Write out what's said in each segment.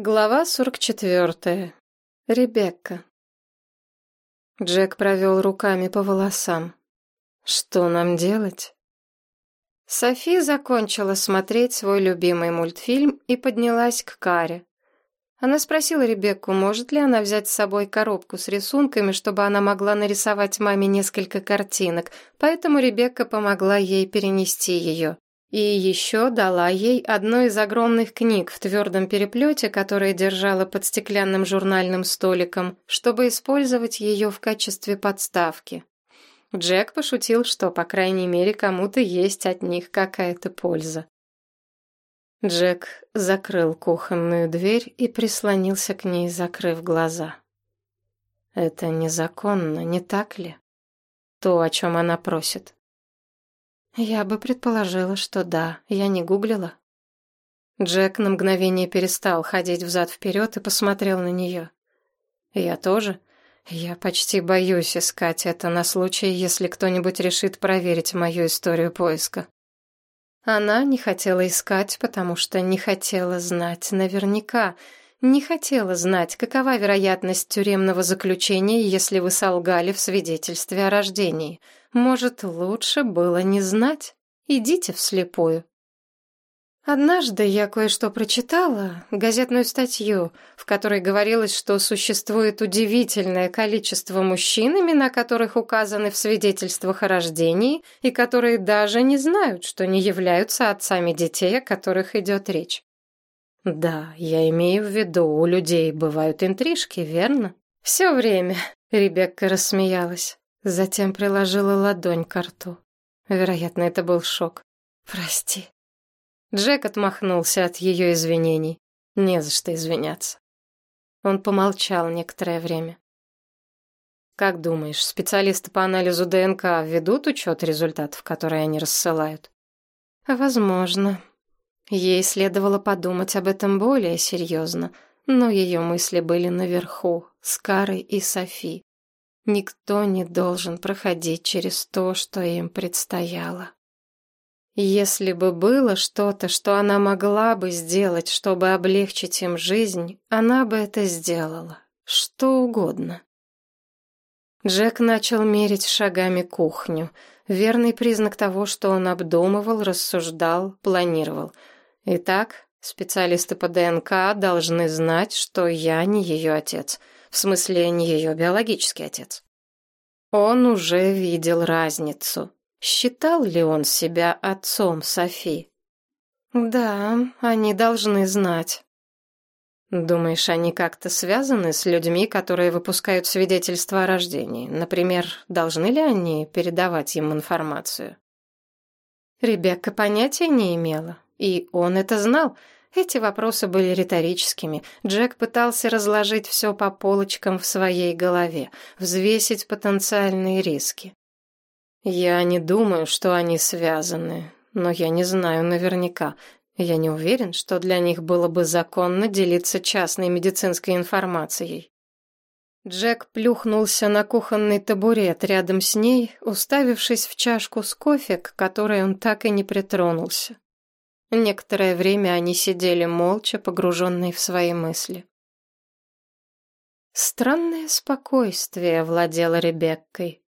Глава 44. Ребекка. Джек провел руками по волосам. Что нам делать? Софи закончила смотреть свой любимый мультфильм и поднялась к Каре. Она спросила Ребекку, может ли она взять с собой коробку с рисунками, чтобы она могла нарисовать маме несколько картинок, поэтому Ребекка помогла ей перенести ее. И еще дала ей одну из огромных книг в твердом переплете, которые держала под стеклянным журнальным столиком, чтобы использовать ее в качестве подставки. Джек пошутил, что, по крайней мере, кому-то есть от них какая-то польза. Джек закрыл кухонную дверь и прислонился к ней, закрыв глаза. Это незаконно, не так ли? То, о чем она просит. Я бы предположила, что да, я не гуглила. Джек на мгновение перестал ходить взад-вперед и посмотрел на нее. Я тоже. Я почти боюсь искать это на случай, если кто-нибудь решит проверить мою историю поиска. Она не хотела искать, потому что не хотела знать наверняка, не хотела знать, какова вероятность тюремного заключения, если вы солгали в свидетельстве о рождении. Может, лучше было не знать? Идите вслепую. Однажды я кое-что прочитала, газетную статью, в которой говорилось, что существует удивительное количество мужчин, имена которых указаны в свидетельствах о рождении, и которые даже не знают, что не являются отцами детей, о которых идет речь. Да, я имею в виду, у людей бывают интрижки, верно? Все время, Ребекка рассмеялась. Затем приложила ладонь к рту. Вероятно, это был шок. Прости. Джек отмахнулся от ее извинений. Не за что извиняться. Он помолчал некоторое время. Как думаешь, специалисты по анализу ДНК ведут учет результатов, которые они рассылают? Возможно, Ей следовало подумать об этом более серьезно, но ее мысли были наверху, с Карой и Софи. Никто не должен проходить через то, что им предстояло. Если бы было что-то, что она могла бы сделать, чтобы облегчить им жизнь, она бы это сделала. Что угодно. Джек начал мерить шагами кухню. Верный признак того, что он обдумывал, рассуждал, планировал — Итак, специалисты по ДНК должны знать, что я не ее отец. В смысле, не ее биологический отец. Он уже видел разницу. Считал ли он себя отцом Софи? Да, они должны знать. Думаешь, они как-то связаны с людьми, которые выпускают свидетельства о рождении? Например, должны ли они передавать им информацию? Ребекка понятия не имела. И он это знал. Эти вопросы были риторическими. Джек пытался разложить все по полочкам в своей голове, взвесить потенциальные риски. Я не думаю, что они связаны, но я не знаю наверняка. Я не уверен, что для них было бы законно делиться частной медицинской информацией. Джек плюхнулся на кухонный табурет рядом с ней, уставившись в чашку с кофе, к которой он так и не притронулся. Некоторое время они сидели молча, погруженные в свои мысли. Странное спокойствие владело Ребеккой.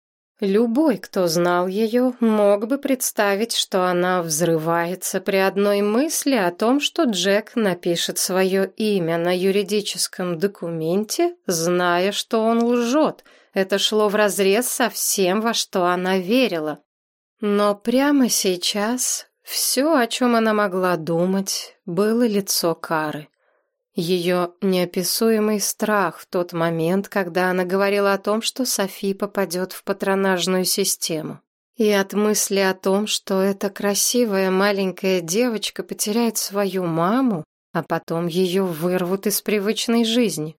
Любой, кто знал ее, мог бы представить, что она взрывается при одной мысли о том, что Джек напишет свое имя на юридическом документе, зная, что он лжет. Это шло вразрез со всем, во что она верила. Но прямо сейчас все, о чем она могла думать, было лицо Кары. Ее неописуемый страх в тот момент, когда она говорила о том, что Софи попадет в патронажную систему. И от мысли о том, что эта красивая маленькая девочка потеряет свою маму, а потом ее вырвут из привычной жизни.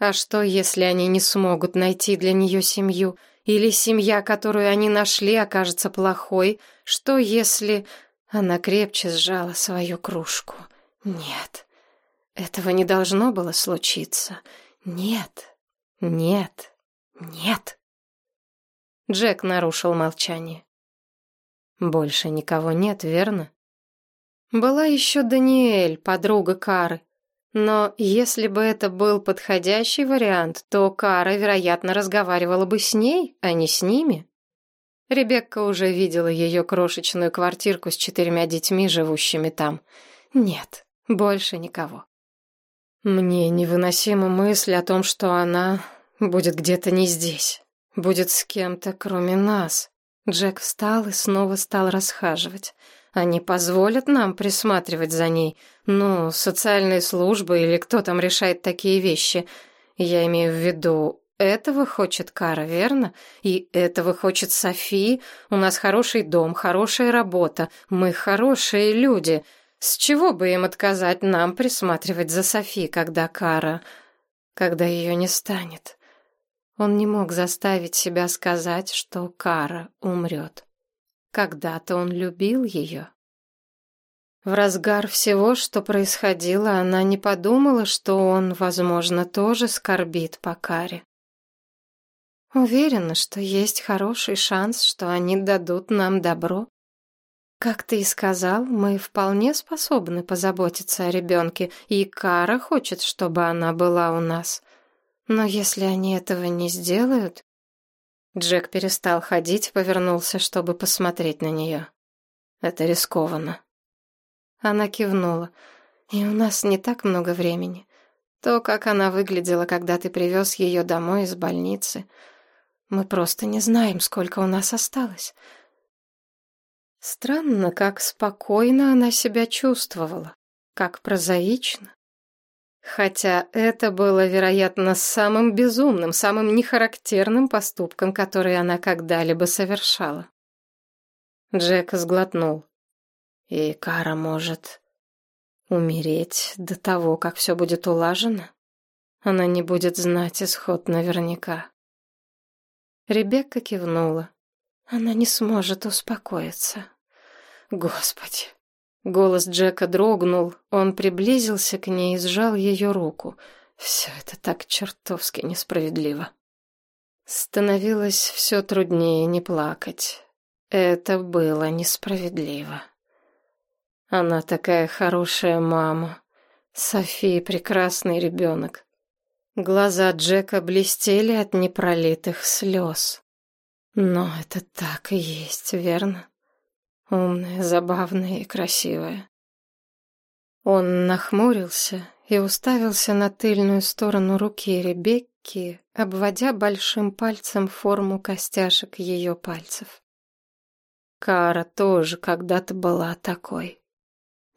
А что, если они не смогут найти для нее семью? Или семья, которую они нашли, окажется плохой? Что, если... Она крепче сжала свою кружку. Нет, этого не должно было случиться. Нет, нет, нет. Джек нарушил молчание. Больше никого нет, верно? Была еще Даниэль, подруга Кары. Но если бы это был подходящий вариант, то Кара, вероятно, разговаривала бы с ней, а не с ними. Ребекка уже видела ее крошечную квартирку с четырьмя детьми, живущими там. Нет, больше никого. Мне невыносима мысль о том, что она будет где-то не здесь, будет с кем-то, кроме нас. Джек встал и снова стал расхаживать. Они позволят нам присматривать за ней. Ну, социальные службы или кто там решает такие вещи. Я имею в виду, этого хочет Кара, верно? И этого хочет Софи. У нас хороший дом, хорошая работа. Мы хорошие люди. С чего бы им отказать нам присматривать за Софи, когда Кара... когда ее не станет? Он не мог заставить себя сказать, что Кара умрет. Когда-то он любил ее. В разгар всего, что происходило, она не подумала, что он, возможно, тоже скорбит по Каре. Уверена, что есть хороший шанс, что они дадут нам добро. Как ты и сказал, мы вполне способны позаботиться о ребенке, и Кара хочет, чтобы она была у нас. Но если они этого не сделают, Джек перестал ходить, повернулся, чтобы посмотреть на нее. Это рискованно. Она кивнула. И у нас не так много времени. То, как она выглядела, когда ты привез ее домой из больницы. Мы просто не знаем, сколько у нас осталось. Странно, как спокойно она себя чувствовала, как прозаично. Хотя это было, вероятно, самым безумным, самым нехарактерным поступком, который она когда-либо совершала. Джек сглотнул. И Кара может умереть до того, как все будет улажено? Она не будет знать исход наверняка. Ребекка кивнула. Она не сможет успокоиться. Господи, Голос Джека дрогнул, он приблизился к ней и сжал ее руку. Все это так чертовски несправедливо. Становилось все труднее не плакать. Это было несправедливо. Она такая хорошая мама. София прекрасный ребенок. Глаза Джека блестели от непролитых слез. Но это так и есть, верно? Умная, забавная и красивая. Он нахмурился и уставился на тыльную сторону руки Ребекки, обводя большим пальцем форму костяшек ее пальцев. Кара тоже когда-то была такой.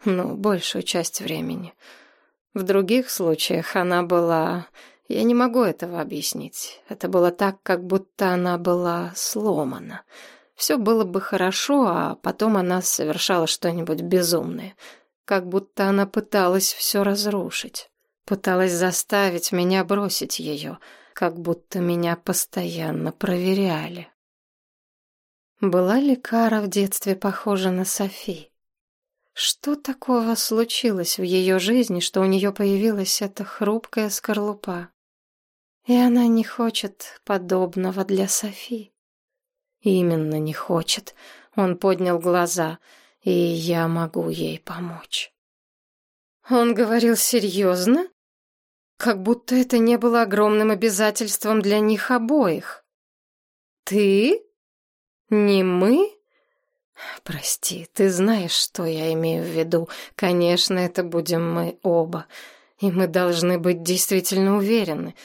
Ну, большую часть времени. В других случаях она была... Я не могу этого объяснить. Это было так, как будто она была сломана — все было бы хорошо, а потом она совершала что-нибудь безумное. Как будто она пыталась все разрушить. Пыталась заставить меня бросить ее, как будто меня постоянно проверяли. Была ли Кара в детстве похожа на Софи? Что такого случилось в ее жизни, что у нее появилась эта хрупкая скорлупа? И она не хочет подобного для Софи. Именно не хочет. Он поднял глаза, и я могу ей помочь. Он говорил серьезно? Как будто это не было огромным обязательством для них обоих. Ты? Не мы? Прости, ты знаешь, что я имею в виду. Конечно, это будем мы оба. И мы должны быть действительно уверены.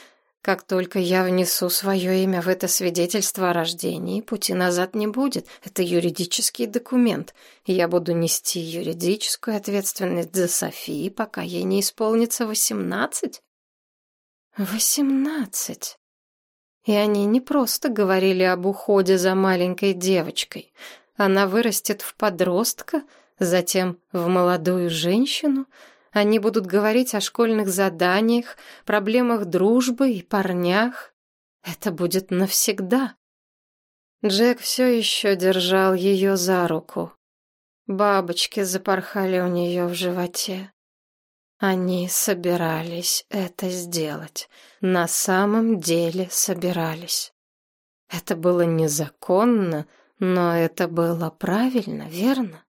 Как только я внесу свое имя в это свидетельство о рождении, пути назад не будет. Это юридический документ. Я буду нести юридическую ответственность за Софии, пока ей не исполнится восемнадцать. Восемнадцать. И они не просто говорили об уходе за маленькой девочкой. Она вырастет в подростка, затем в молодую женщину — они будут говорить о школьных заданиях, проблемах дружбы и парнях. Это будет навсегда. Джек все еще держал ее за руку. Бабочки запорхали у нее в животе. Они собирались это сделать. На самом деле собирались. Это было незаконно, но это было правильно, верно?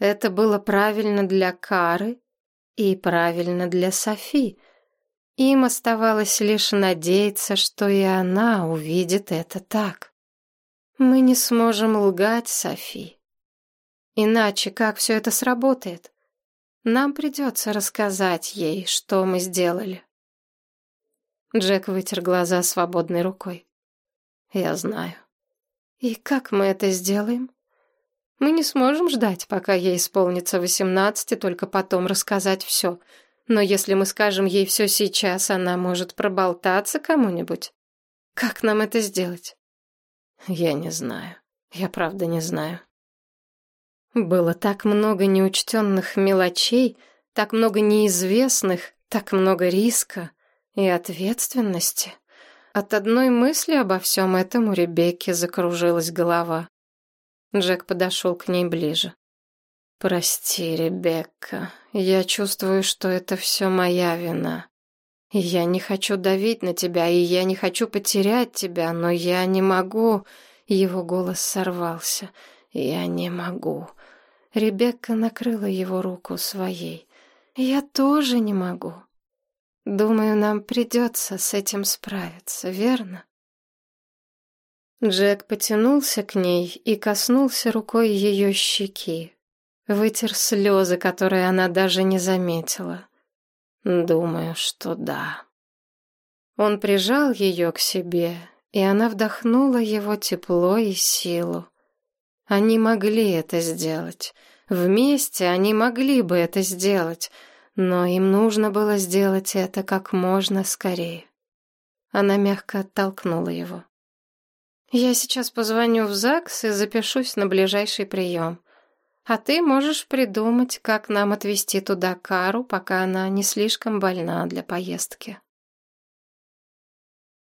Это было правильно для Кары и правильно для Софи. Им оставалось лишь надеяться, что и она увидит это так. Мы не сможем лгать, Софи. Иначе как все это сработает? Нам придется рассказать ей, что мы сделали. Джек вытер глаза свободной рукой. Я знаю. И как мы это сделаем? Мы не сможем ждать, пока ей исполнится восемнадцать, и только потом рассказать все. Но если мы скажем ей все сейчас, она может проболтаться кому-нибудь. Как нам это сделать? Я не знаю. Я правда не знаю. Было так много неучтенных мелочей, так много неизвестных, так много риска и ответственности. От одной мысли обо всем этом у Ребекки закружилась голова. Джек подошел к ней ближе. «Прости, Ребекка, я чувствую, что это все моя вина. Я не хочу давить на тебя, и я не хочу потерять тебя, но я не могу...» Его голос сорвался. «Я не могу». Ребекка накрыла его руку своей. «Я тоже не могу. Думаю, нам придется с этим справиться, верно?» Джек потянулся к ней и коснулся рукой ее щеки. Вытер слезы, которые она даже не заметила. Думаю, что да. Он прижал ее к себе, и она вдохнула его тепло и силу. Они могли это сделать. Вместе они могли бы это сделать, но им нужно было сделать это как можно скорее. Она мягко оттолкнула его. Я сейчас позвоню в ЗАГС и запишусь на ближайший прием. А ты можешь придумать, как нам отвезти туда Кару, пока она не слишком больна для поездки.